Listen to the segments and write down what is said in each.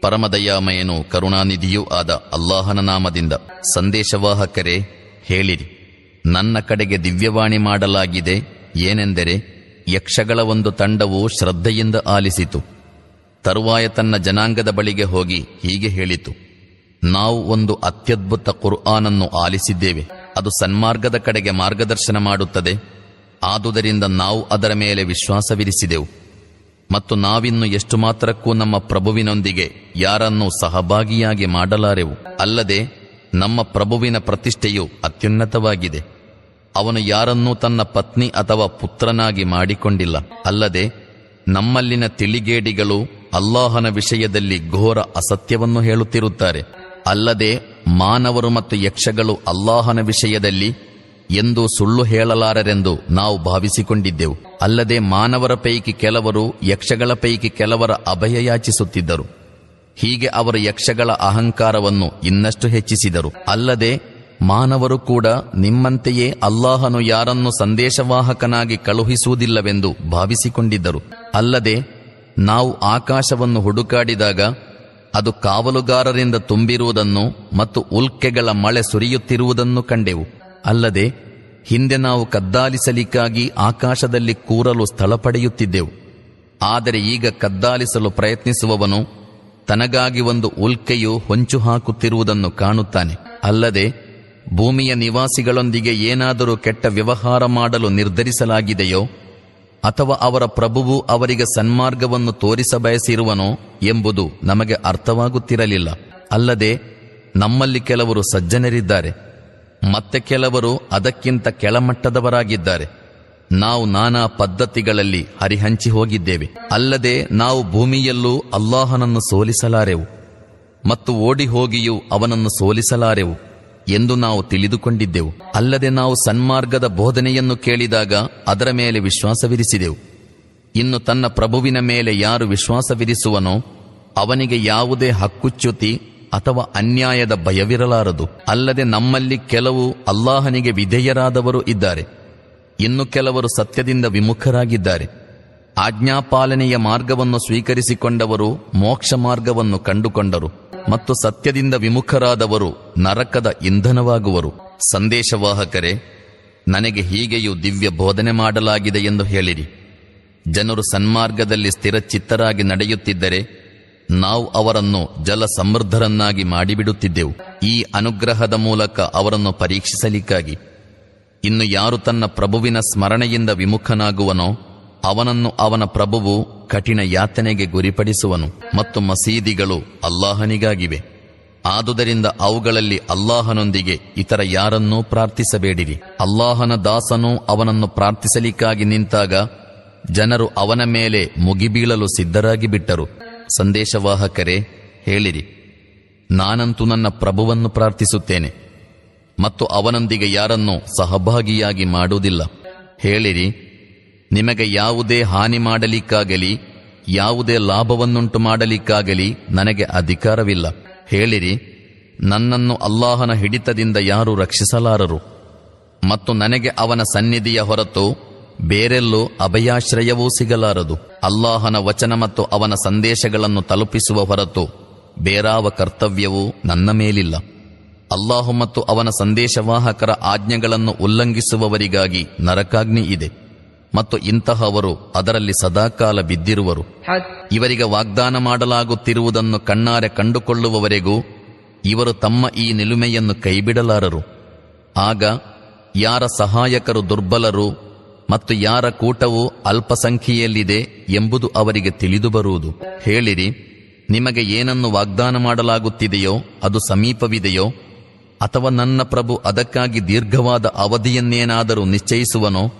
ಪರಮದಯಾಮಯನು ಕರುಣಾನಿಧಿಯೂ ಆದ ಅಲ್ಲಾಹನ ನಾಮದಿಂದ ಸಂದೇಶವಾಹಕರೇ, ಹೇಳಿರಿ. ನನ್ನ ಕಡೆಗೆ ದಿವ್ಯವಾಣಿ ಮಾಡಲಾಗಿದೆ, ಏನೆಂದರೆ, ಯಕ್ಷಗಳ ಒಂದು ತಂಡವು ಶ್ರದ್ಧೆಯಿಂದ ಆಲಿಸಿತು. ತರುವಾಯ ತನ್ನ ಜನಾಂಗದ ಬಳಿಗೆ ಹೋಗಿ ಹೀಗೆ ಹೇಳಿತು. ನಾವು ಒಂದು ಅತ್ಯದ್ಭುತ ಕುರ್ಆನನ್ನು ಆಲಿಸಿದ್ದೇವೆ, ಅದು ಸನ್ಮಾರ್ಗದ ಕಡೆಗೆ ಮಾರ್ಗದರ್ಶನ ಮಾಡುತ್ತದೆ. ಆದುದರಿಂದ ನಾವು ಅದರ ಮೇಲೆ ವಿಶ್ವಾಸವಿರಿಸಿದೆವು. ಮತ್ತು ನಾವಿನ್ನು ಎಷ್ಟು ಮಾತ್ರಕ್ಕೂ ನಮ್ಮ ಪ್ರಭುವಿನೊಂದಿಗೆ ಯಾರನ್ನೂ ಸಹಭಾಗಿಯಾಗಿ ಮಾಡಲಾರೆವು. ಅಲ್ಲದೆ, ನಮ್ಮ ಪ್ರಭುವಿನ ಪ್ರತಿಷ್ಠೆಯು ಅತ್ಯುನ್ನತವಾಗಿದೆ. ಅವನು ಯಾರನ್ನೂ ತನ್ನ ಪತ್ನಿ ಅಥವಾ ಪುತ್ರನಾಗಿ ಮಾಡಿಕೊಂಡಿಲ್ಲ. ಅಲ್ಲದೆ, ನಮ್ಮಲ್ಲಿನ ತಿಳಿಗೇಡಿಗಳು ಅಲ್ಲಾಹನ ವಿಷಯದಲ್ಲಿ ಘೋರ ಅಸತ್ಯವನ್ನು ಹೇಳುತ್ತಿರುತ್ತಾರೆ. ಅಲ್ಲದೆ, ಮಾನವರು ಮತ್ತು ಯಕ್ಷಗಳು ಅಲ್ಲಾಹನ ವಿಷಯದಲ್ಲಿ ಎಂದು ಸುಳ್ಳು ಹೇಳಲಾರರೆಂದು ನಾವು ಭಾವಿಸಿಕೊಂಡಿದ್ದೆವು. ಅಲ್ಲದೆ ಮಾನವರ ಪೈಕಿ ಕೆಲವರು ಯಕ್ಷಗಳ ಪೈಕಿ ಕೆಲವರ ಅಭಯ ಯಾಚಿಸುತ್ತಿದ್ದರು. ಹೀಗೆ ಅವರು ಯಕ್ಷಗಳ ಅಹಂಕಾರವನ್ನು ಇನ್ನಷ್ಟು ಹೆಚ್ಚಿಸಿದರು. ಅಲ್ಲದೆ ಮಾನವರು ಕೂಡ ನಿಮ್ಮಂತೆಯೇ ಅಲ್ಲಾಹನು ಯಾರನ್ನು ಸಂದೇಶವಾಹಕನಾಗಿ ಕಳುಹಿಸುವುದಿಲ್ಲವೆಂದು ಭಾವಿಸಿಕೊಂಡಿದ್ದರು. ಅಲ್ಲದೆ ನಾವು ಆಕಾಶವನ್ನು ಹುಡುಕಾಡಿದಾಗ ಅದು ಕಾವಲುಗಾರರಿಂದ ತುಂಬಿರುವುದನ್ನು ಮತ್ತು ಉಲ್ಕೆಗಳ ಮಳೆ ಸುರಿಯುತ್ತಿರುವುದನ್ನು ಕಂಡೆವು. ಅಲ್ಲದೆ, ಹಿಂದೆ ನಾವು ಕದ್ದಾಲಿಸಲಿಕ್ಕಾಗಿ ಆಕಾಶದಲ್ಲಿ ಕೂರಲು ಸ್ಥಳ ಪಡೆಯುತ್ತಿದ್ದೆವು. ಆದರೆ ಈಗ ಕದ್ದಾಲಿಸಲು ಪ್ರಯತ್ನಿಸುವವನು ತನಗಾಗಿ ಒಂದು ಉಲ್ಕೆಯು ಹೊಂಚು ಹಾಕುತ್ತಿರುವುದನ್ನು ಕಾಣುತ್ತಾನೆ. ಅಲ್ಲದೆ, ಭೂಮಿಯ ನಿವಾಸಿಗಳೊಂದಿಗೆ ಏನಾದರೂ ಕೆಟ್ಟ ವ್ಯವಹಾರ ಮಾಡಲು ನಿರ್ಧರಿಸಲಾಗಿದೆಯೋ, ಅಥವಾ ಅವರ ಪ್ರಭುವು ಅವರಿಗೆ ಸನ್ಮಾರ್ಗವನ್ನು ತೋರಿಸಬಯಸಿರುವನೋ ಎಂಬುದು ನಮಗೆ ಅರ್ಥವಾಗುತ್ತಿರಲಿಲ್ಲ. ಅಲ್ಲದೆ, ನಮ್ಮಲ್ಲಿ ಕೆಲವರು ಸಜ್ಜನರಿದ್ದಾರೆ. ಮತ್ತೆ ಕೆಲವರು ಅದಕ್ಕಿಂತ ಕೆಳಮಟ್ಟದವರಾಗಿದ್ದಾರೆ. ನಾವು ನಾನಾ ಪದ್ಧತಿಗಳಲ್ಲಿ ಹರಿಹಂಚಿ ಹೋಗಿದ್ದೇವೆ. ಅಲ್ಲದೆ ನಾವು ಭೂಮಿಯಲ್ಲೂ ಅಲ್ಲಾಹನನ್ನು ಸೋಲಿಸಲಾರೆವು ಮತ್ತು ಓಡಿ ಹೋಗಿಯೂ ಅವನನ್ನು ಸೋಲಿಸಲಾರೆವು ಎಂದು ನಾವು ತಿಳಿದುಕೊಂಡಿದ್ದೆವು. ಅಲ್ಲದೆ ನಾವು ಸನ್ಮಾರ್ಗದ ಬೋಧನೆಯನ್ನು ಕೇಳಿದಾಗ ಅದರ ಮೇಲೆ ವಿಶ್ವಾಸವಿರಿಸಿದೆವು. ಇನ್ನು ತನ್ನ ಪ್ರಭುವಿನ ಮೇಲೆ ಯಾರು ವಿಶ್ವಾಸವಿರಿಸುವನೋ ಅವನಿಗೆ ಯಾವುದೇ ಹಕ್ಕುಚ್ಯುತಿ ಅಥವಾ ಅನ್ಯಾಯದ ಭಯವಿರಲಾರದು. ಅಲ್ಲದೆ ನಮ್ಮಲ್ಲಿ ಕೆಲವು ಅಲ್ಲಾಹನಿಗೆ ವಿಧೇಯರಾದವರು ಇದ್ದಾರೆ. ಇನ್ನು ಕೆಲವರು ಸತ್ಯದಿಂದ ವಿಮುಖರಾಗಿದ್ದಾರೆ. ಆಜ್ಞಾಪಾಲನೆಯ ಮಾರ್ಗವನ್ನು ಸ್ವೀಕರಿಸಿಕೊಂಡವರು ಮೋಕ್ಷ ಮಾರ್ಗವನ್ನು ಕಂಡುಕೊಂಡರು ಮತ್ತು ಸತ್ಯದಿಂದ ವಿಮುಖರಾದವರು ನರಕದ ಇಂಧನವಾಗುವರು. ಸಂದೇಶವಾಹಕರೇ, ನನಗೆ ಹೀಗೆಯೂ ದಿವ್ಯ ಬೋಧನೆ ಮಾಡಲಾಗಿದೆ ಎಂದು ಹೇಳಿರಿ. ಜನರು ಸನ್ಮಾರ್ಗದಲ್ಲಿ ಸ್ಥಿರಚಿತ್ತರಾಗಿ ನಡೆಯುತ್ತಿದ್ದರೆ ನಾವು ಅವರನ್ನು ಜಲ ಸಮೃದ್ಧರನ್ನಾಗಿ ಮಾಡಿಬಿಡುತ್ತಿದ್ದೆವು. ಈ ಅನುಗ್ರಹದ ಮೂಲಕ ಅವರನ್ನು ಪರೀಕ್ಷಿಸಲಿಕ್ಕಾಗಿ. ಇನ್ನು ಯಾರು ತನ್ನ ಪ್ರಭುವಿನ ಸ್ಮರಣೆಯಿಂದ ವಿಮುಖನಾಗುವನೋ, ಅವನನ್ನು ಅವನ ಪ್ರಭುವು ಕಠಿಣ ಯಾತನೆಗೆ ಗುರಿಪಡಿಸುವನು ಮತ್ತು ಮಸೀದಿಗಳು ಅಲ್ಲಾಹನಿಗಾಗಿವೆ. ಆದುದರಿಂದ ಅವುಗಳಲ್ಲಿ ಅಲ್ಲಾಹನೊಂದಿಗೆ ಇತರ ಯಾರನ್ನೂ ಪ್ರಾರ್ಥಿಸಬೇಡಿರಿ. ಅಲ್ಲಾಹನ ದಾಸನು ಅವನನ್ನು ಪ್ರಾರ್ಥಿಸಲಿಕ್ಕಾಗಿ ನಿಂತಾಗ ಜನರು ಅವನ ಮೇಲೆ ಮುಗಿಬೀಳಲು ಸಿದ್ಧರಾಗಿ ಬಿಟ್ಟರು ಸಂದೇಶವಾಹಕರೇ, ಹೇಳಿರಿ. ನಾನಂತೂ ನನ್ನ ಪ್ರಭುವನ್ನು ಪ್ರಾರ್ಥಿಸುತ್ತೇನೆ, ಮತ್ತು ಅವನೊಂದಿಗೆ ಯಾರನ್ನೂ ಸಹಭಾಗಿಯಾಗಿ ಮಾಡುವುದಿಲ್ಲ. ಹೇಳಿರಿ, ನಿಮಗೆ ಯಾವುದೇ ಹಾನಿ ಮಾಡಲಿಕ್ಕಾಗಲಿ, ಯಾವುದೇ ಲಾಭವನ್ನುಂಟು ಮಾಡಲಿಕ್ಕಾಗಲಿ ನನಗೆ ಅಧಿಕಾರವಿಲ್ಲ. ಹೇಳಿರಿ, ನನ್ನನ್ನು ಅಲ್ಲಾಹನ ಹಿಡಿತದಿಂದ ಯಾರು ರಕ್ಷಿಸಲಾರರು, ಮತ್ತು ನನಗೆ ಅವನ ಸನ್ನಿಧಿಯ ಹೊರತು ಬೇರೆಲ್ಲೂ ಅಭಯಾಶ್ರಯವೂ ಸಿಗಲಾರದು. ಅಲ್ಲಾಹನ ವಚನ ಮತ್ತು ಅವನ ಸಂದೇಶಗಳನ್ನು ತಲುಪಿಸುವ ಹೊರತು ಬೇರಾವ ಕರ್ತವ್ಯವೂ ನನ್ನ ಮೇಲಿಲ್ಲ. ಅಲ್ಲಾಹು ಮತ್ತು ಅವನ ಸಂದೇಶವಾಹಕರ ಆಜ್ಞೆಗಳನ್ನು ಉಲ್ಲಂಘಿಸುವವರಿಗಾಗಿ ನರಕಾಗ್ನಿ ಇದೆ. ಮತ್ತು ಇಂತಹವರು ಅದರಲ್ಲಿ ಸದಾಕಾಲ ಬಿದ್ದಿರುವರು. ಇವರಿಗೆ ವಾಗ್ದಾನ ಮಾಡಲಾಗುತ್ತಿರುವುದನ್ನು ಕಣ್ಣಾರೆ ಕಂಡುಕೊಳ್ಳುವವರೆಗೂ ಇವರು ತಮ್ಮ ಈ ನಿಲುಮೆಯನ್ನು ಕೈಬಿಡಲಾರರು. ಆಗ ಯಾರ ಸಹಾಯಕರು ದುರ್ಬಲರು ಮತ್ತು ಯಾರ ಕೂಟವು ಅಲ್ಪಸಂಖ್ಯೆಯಲ್ಲಿದೆ ಎಂಬುದು ಅವರಿಗೆ ತಿಳಿದು ಬರುವುದು. ಹೇಳಿರಿ, ನಿಮಗೆ ಏನನ್ನು ವಾಗ್ದಾನ ಮಾಡಲಾಗುತ್ತಿದೆಯೋ, ಅದು ಸಮೀಪವಿದೆಯೋ, ಅಥವಾ ನನ್ನ ಪ್ರಭು ಅದಕ್ಕಾಗಿ ದೀರ್ಘವಾದ ಅವಧಿಯನ್ನೇನಾದರೂ ನಿಶ್ಚಯಿಸುವನೋ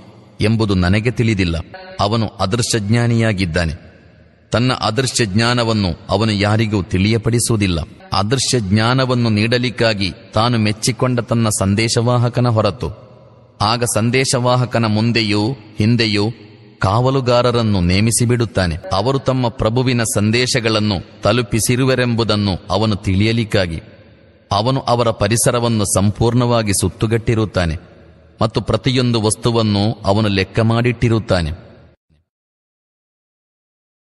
ಎಂಬುದು ನನಗೆ ತಿಳಿದಿಲ್ಲ. ಅವನು ಅದೃಶ್ಯಜ್ಞಾನಿಯಾಗಿದ್ದಾನೆ. ತನ್ನ ಅದೃಶ್ಯ ಜ್ಞಾನವನ್ನು ಅವನು ಯಾರಿಗೂ ತಿಳಿಯಪಡಿಸುವುದಿಲ್ಲ. ಅದೃಶ್ಯ ಜ್ಞಾನವನ್ನು ನೀಡಲಿಕ್ಕಾಗಿ ತಾನು ಮೆಚ್ಚಿಕೊಂಡ ತನ್ನ ಸಂದೇಶವಾಹಕನ ಹೊರತು ಆಗ ಸಂದೇಶವಾಹಕನ ಮುಂದೆಯೂ ಹಿಂದೆಯೂ ಕಾವಲುಗಾರರನ್ನು ನೇಮಿಸಿಬಿಡುತ್ತಾನೆ. ಅವರು ತಮ್ಮ ಪ್ರಭುವಿನ ಸಂದೇಶಗಳನ್ನು ತಲುಪಿಸಿರುವರೆಂಬುದನ್ನು ಅವನು ತಿಳಿಯಲಿಕ್ಕಾಗಿ. ಅವನು ಅವರ ಪರಿಸರವನ್ನು ಸಂಪೂರ್ಣವಾಗಿ ಸುತ್ತುಗಟ್ಟಿರುತ್ತಾನೆ ಮತ್ತು ಪ್ರತಿಯೊಂದು ವಸ್ತುವನ್ನು ಅವನು ಲೆಕ್ಕ ಮಾಡಿಟ್ಟಿರುತ್ತಾನೆ.